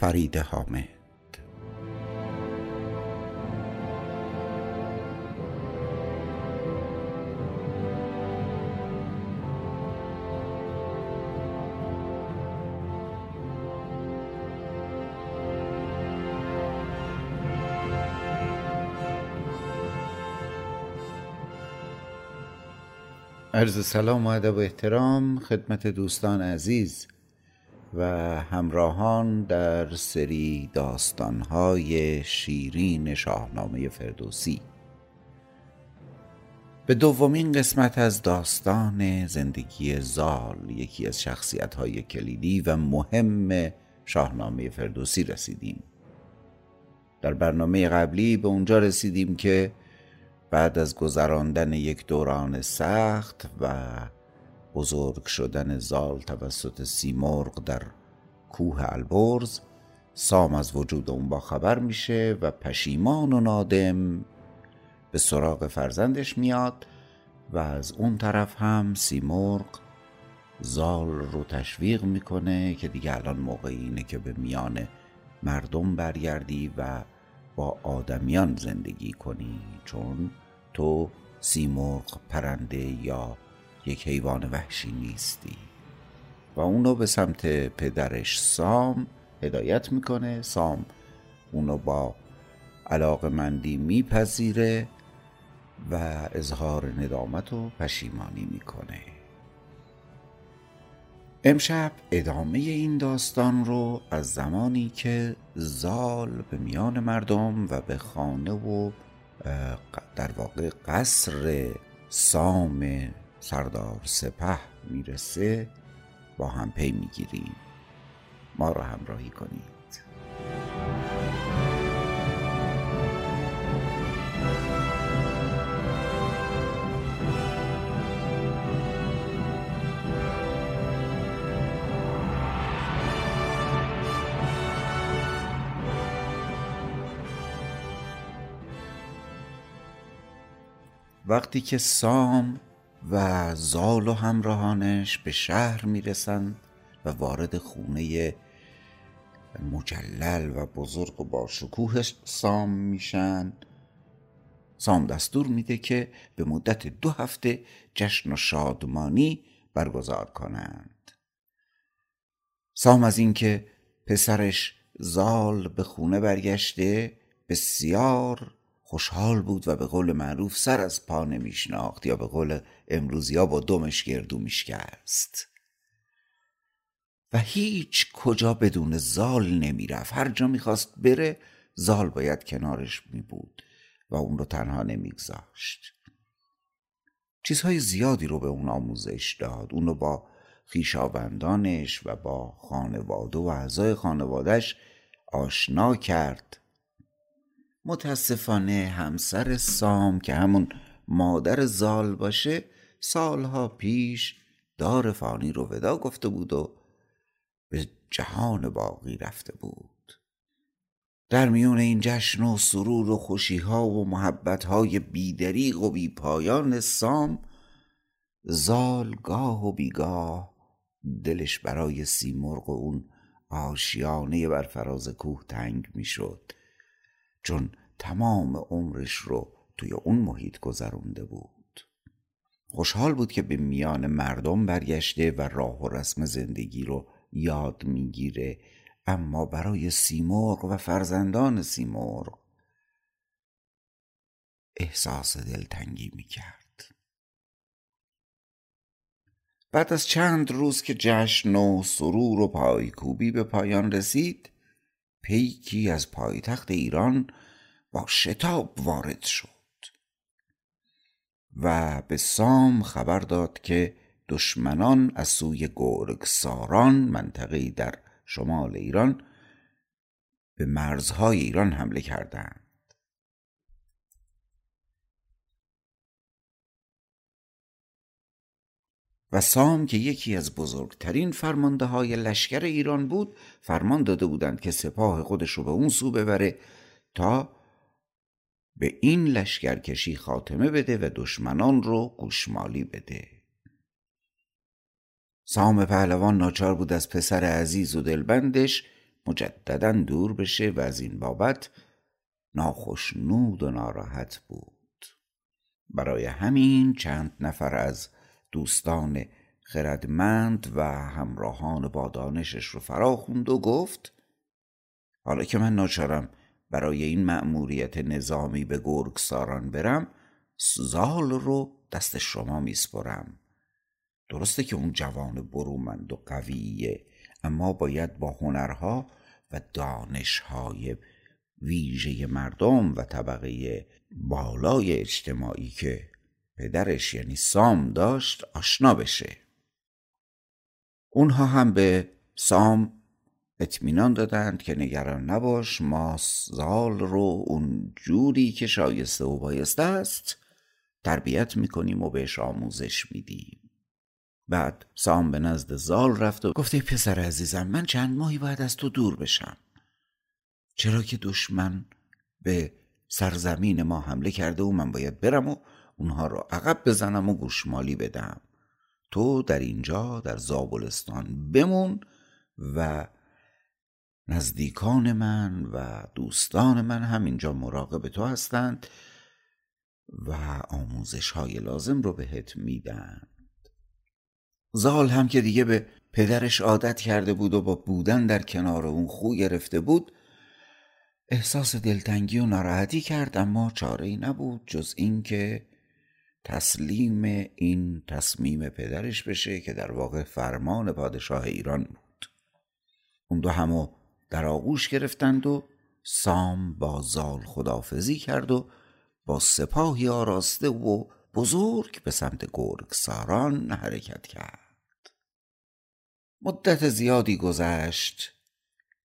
فرید حامد. عرض سلام و ادب و احترام خدمت دوستان عزیز. و همراهان در سری داستانهای شیرین شاهنامه فردوسی. به دومین قسمت از داستان زندگی زال یکی از شخصیت های کلیدی و مهم شاهنامه فردوسی رسیدیم. در برنامه قبلی به اونجا رسیدیم که بعد از گذراندن یک دوران سخت و بزرگ شدن زال توسط سیمرغ در کوه البرز سام از وجود اون با خبر میشه و پشیمان و نادم به سراغ فرزندش میاد و از اون طرف هم سیمرغ زال رو تشویق می‌کنه که دیگه الان موقع اینه که به میان مردم برگردی و با آدمیان زندگی کنی. چون تو سیمرغ پرنده یا یک حیوان وحشی نیستی. و اونو به سمت پدرش سام هدایت می‌کنه. سام اونو با علاقه مندی میپذیره و اظهار ندامت و پشیمانی می‌کنه. امشب ادامه این داستان رو از زمانی که زال به میان مردم و به خانه و در واقع قصر سام سردار سپه می‌رسه با هم پی می‌گیریم. ما را همراهی کنید. وقتی که سام و زال و همراهانش به شهر می‌رسند و وارد خونه مجلل و بزرگ و با شکوه سام میشن. سام دستور میده که به مدت دو هفته جشن و شادمانی برگزار کنند. سام از اینکه پسرش زال به خونه برگشته بسیار خوشحال بود و به قول معروف سر از پا نمیشناخت یا به قول امروزیا با دمش گردو میشکست و هیچ کجا بدون زال نمی‌رفت. هر جا می‌خواست بره زال باید کنارش میبود و اون رو تنها نمیگذاشت. چیزهای زیادی رو به اون آموزش داد. اونو با خیشاوندانش و با خانواده و اعضای خانوادهش آشنا کرد. متاسفانه همسر سام که همون مادر زال باشه سالها پیش دار فانی رو ودا گفته بود و به جهان باقی رفته بود. در میون این جشن و سرور و خوشیها و محبتهای بیدریق و بیپایان سام زال گاه و بیگاه دلش برای سیمرغ و اون آشیانه بر فراز کوه تنگ می‌شد. چون تمام عمرش رو توی اون محیط گذرونده بود. خوشحال بود که به میان مردم برگشته و راه و رسم زندگی رو یاد می‌گیره. اما برای سیمرغ و فرزندان سیمرغ احساس دلتنگی می‌کرد. بعد از چند روز که جشن و سرور و پایکوبی به پایان رسید پیکی از پایتخت ایران با شتاب وارد شد و به سام خبر داد که دشمنان از سوی گرگساران منطقه در شمال ایران به مرزهای ایران حمله کردند. و سام که یکی از بزرگترین فرمانده های لشکر ایران بود فرمان داده بودند که سپاه خودش رو به اون سو ببره تا به این لشکرکشی خاتمه بده و دشمنان رو گوشمالی بده. سام پهلوان ناچار بود از پسر عزیز و دلبندش مجددا دور بشه و از این بابت ناخشنود و ناراحت بود. برای همین چند نفر از دوستان خردمند و همراهان با دانشش رو فرا خوند و گفت حالا که من ناچارم برای این مأموریت نظامی به گرگساران برم زال رو دست شما میسپرم. درسته که اون جوان برومند و قویه اما باید با هنرها و دانشهای ویژه مردم و طبقه بالای اجتماعی که پدرش یعنی سام داشت آشنا بشه. اونها هم به سام اطمینان دادند که نگران نباش ما زال رو اون جوری که شایسته و بایسته است تربیت می‌کنیم و بهش آموزش میدیم. بعد سام به نزد زال رفت و گفته پسر عزیزم من چند ماهی باید از تو دور بشم. چرا که دشمن به سرزمین ما حمله کرده و من باید برم و اونها را عقب بزنم و گوشمالی بدم. تو در اینجا در زابلستان بمون و نزدیکان من و دوستان من هم اینجا مراقب تو هستند و آموزش های لازم رو بهت میدن. زال هم که دیگه به پدرش عادت کرده بود و با بودن در کنار اون خو گرفته بود احساس دلتنگی و ناراحتی کرد اما چاره ای نبود جز اینکه تسلیم این تصمیم پدرش بشه که در واقع فرمان پادشاه ایران بود. اون دو همو در آغوش گرفتند و سام با زال خدافزی کرد و با سپاهی آراسته و بزرگ به سمت گرگساران حرکت کرد. مدت زیادی گذشت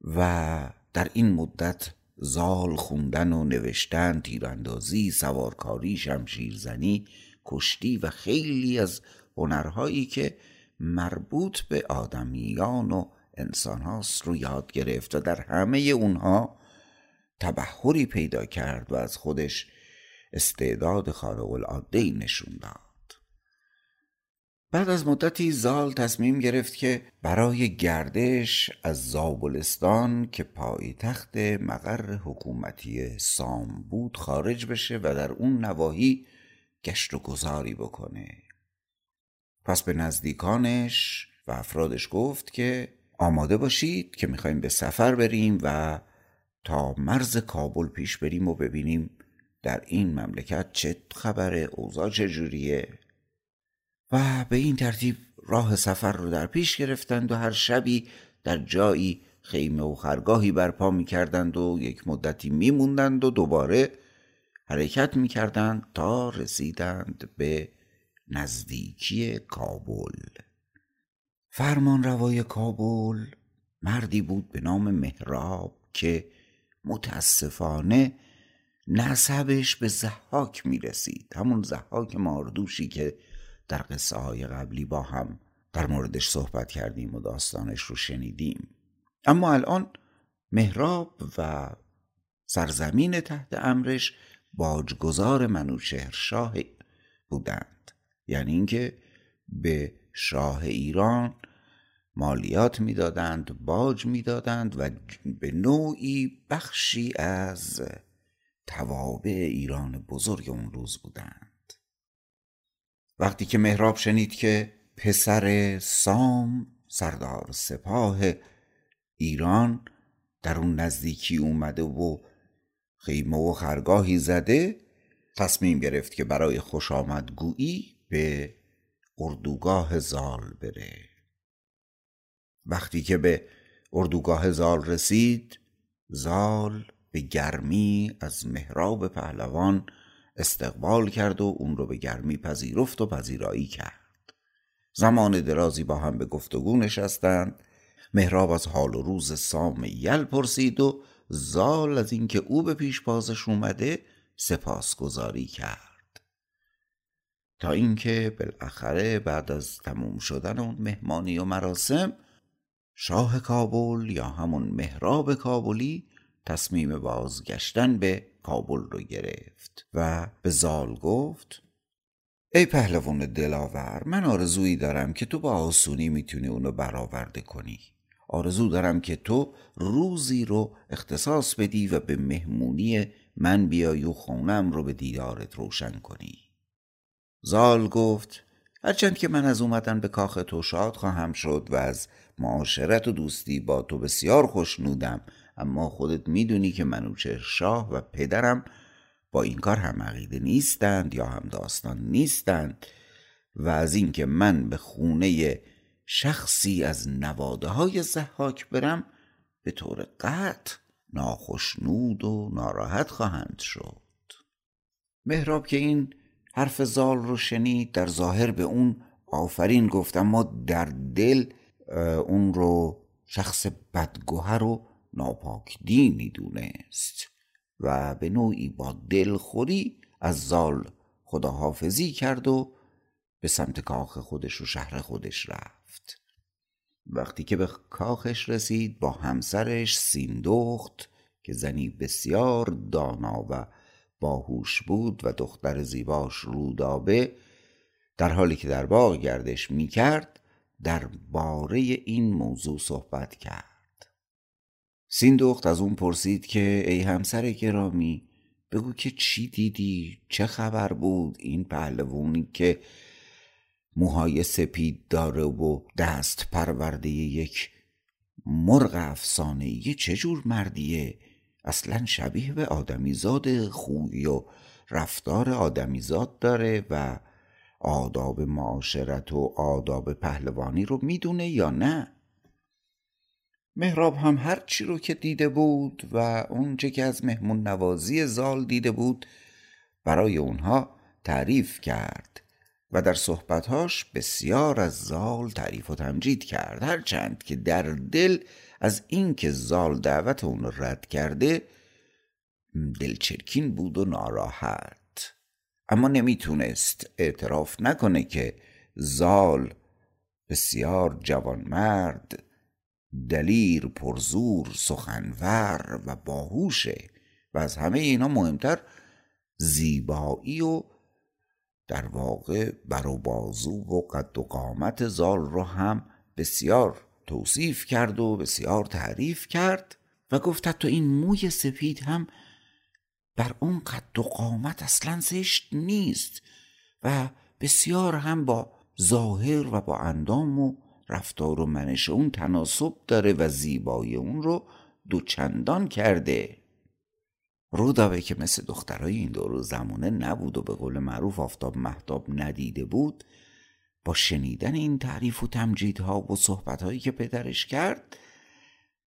و در این مدت زال خوندن و نوشتن تیراندازی سوارکاری شمشیرزنی کشتی و خیلی از هنرهایی که مربوط به آدمیان و انسان هاست رو یاد گرفت و در همه اونها تبهری پیدا کرد و از خودش استعداد خارق العاده نشون داد. بعد از مدتی زال تصمیم گرفت که برای گردش از زابلستان که پایتخت مقر حکومتی سام بود خارج بشه و در اون نواحی گشت و گذاری بکنه. پس به نزدیکانش و افرادش گفت که آماده باشید که می‌خوایم به سفر بریم و تا مرز کابل پیش بریم و ببینیم در این مملکت چه خبره اوضاع چجوریه و به این ترتیب راه سفر رو در پیش گرفتند و هر شبی در جایی خیمه و خرگاهی برپا می کردند و یک مدتی می موندند و دوباره حرکت می کردند تا رسیدند به نزدیکی کابل. فرمان روای کابل مردی بود به نام مهراب که متاسفانه نسبش به زحاک می رسید همون زحاک ماردوشی که در قصه های قبلی با هم در موردش صحبت کردیم و داستانش رو شنیدیم. اما الان مهراب و سرزمین تحت امرش باجگذار منوچهر شاه بودند. یعنی اینکه به شاه ایران مالیات می‌دادند باج می‌دادند و به نوعی بخشی از توابع ایران بزرگ اون روز بودند. وقتی که مهراب شنید که پسر سام سردار سپاه ایران در اون نزدیکی اومده و خیمه و خرگاهی زده تصمیم گرفت که برای خوش آمدگویی به اردوگاه زال بره. وقتی که به اردوگاه زال رسید زال به گرمی از مهراب پهلوان استقبال کرد و اون رو به گرمی پذیرفت و پذیرایی کرد. زمان درازی با هم به گفتگو نشستند مهراب از حال و روز سام یل پرسید و زال از اینکه او به پیش بازش اومده سپاسگزاری کرد. تا اینکه بالاخره بعد از تموم شدن اون مهمانی و مراسم شاه کابل یا همون مهراب کابلی تصمیم بازگشتن به کابل رو گرفت و به زال گفت ای پهلوان دلاور من آرزویی دارم که تو با آسونی می‌تونی اونو برآورده کنی. آرزو دارم که تو روزی رو اختصاص بدی و به مهمونی من بیای و خونم رو به دیدارت روشن کنی. زال گفت هرچند که من از اومدن به کاخ تو شاد خواهم شد و از معاشرت و دوستی با تو بسیار خوشنودم اما خودت می‌دونی که منوچهر شاه و پدرم با این کار هم عقیده نیستند یا هم داستان نیستند و از اینکه من به خونه شخصی از نواده های زحاک برم به طور قطع ناخشنود و ناراحت خواهند شد. مهراب که این حرف زال رو شنید در ظاهر به اون آفرین گفت اما در دل اون رو شخص بدگوهر و ناپاک دینی دونست و به نوعی با دلخوری از زال خداحافظی کرد و به سمت کاخ خودش و شهر خودش رفت. وقتی که به کاخش رسید با همسرش سیندخت که زنی بسیار دانا و باهوش بود و دختر زیباش رودابه در حالی که در باغ گردش می کرد در باره این موضوع صحبت کرد. سیندخت از اون پرسید که ای همسر گرامی بگو که چی دیدی؟ چه خبر بود؟ این پهلوانی که موهای سپید داره و دست پرورده یک مرغ افسانه. یه چجور مردیه؟ اصلا شبیه به آدمیزاد خوی و رفتار آدمیزاد داره و آداب معاشرت و آداب پهلوانی رو می‌دونه یا نه؟ مهراب هم هر چی رو که دیده بود و اونچه که از مهمون نوازی زال دیده بود برای اونها تعریف کرد. و در صحبتهاش بسیار از زال تعریف و تمجید کرد. هرچند که در دل از اینکه زال دعوت اون رد کرده دلچرکین بود و ناراحت. اما نمی‌تونست اعتراف نکنه که زال بسیار جوانمرد دلیر پرزور سخنور و باهوشه و از همه اینا مهمتر زیبایی و در واقع بر و بازو و قد و قامت زال رو هم بسیار توصیف کرد و بسیار تعریف کرد و گفت تو این موی سفید هم بر اون قد و قامت اصلا زشت نیست و بسیار هم با ظاهر و با اندام و رفتار و منش اون تناسب داره و زیبایی اون رو دوچندان کرده. رودابه که مثل دخترای این دور زمانه نبود و به قول معروف آفتاب محتاب ندیده بود با شنیدن این تعریف و تمجیدها و صحبتهایی که پدرش کرد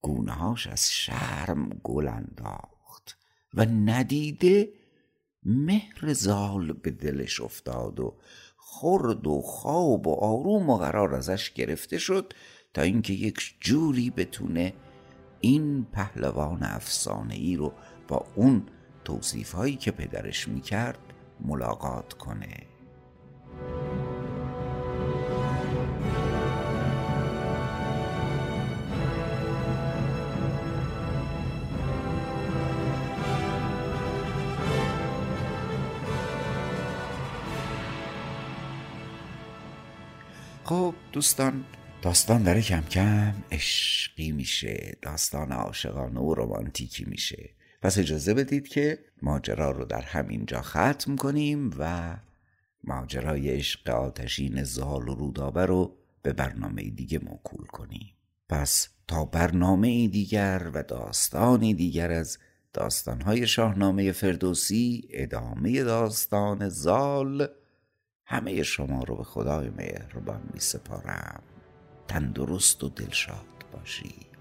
گونهاش از شرم گل انداخت و ندیده مهر زال به دلش افتاد و خرد و خواب و آروم و قرار ازش گرفته شد تا اینکه یک جوری بتونه این پهلوان افسانه ای رو با اون توصیف هایی که پدرش می‌کرد ملاقات کنه. خب دوستان داستان داره کم کم عشقی میشه. داستان عاشقانه و رومانتیکی میشه. پس اجازه بدید که ماجرا رو در همین جا ختم کنیم و ماجرای عشق آتشین زال و رودابه رو به برنامه دیگه موکول کنیم. پس تا برنامه دیگر و داستانی دیگر از داستانهای شاهنامه فردوسی ادامه داستان زال همه شما رو به خدای مهربان می سپارم تندرست و دلشاد باشید.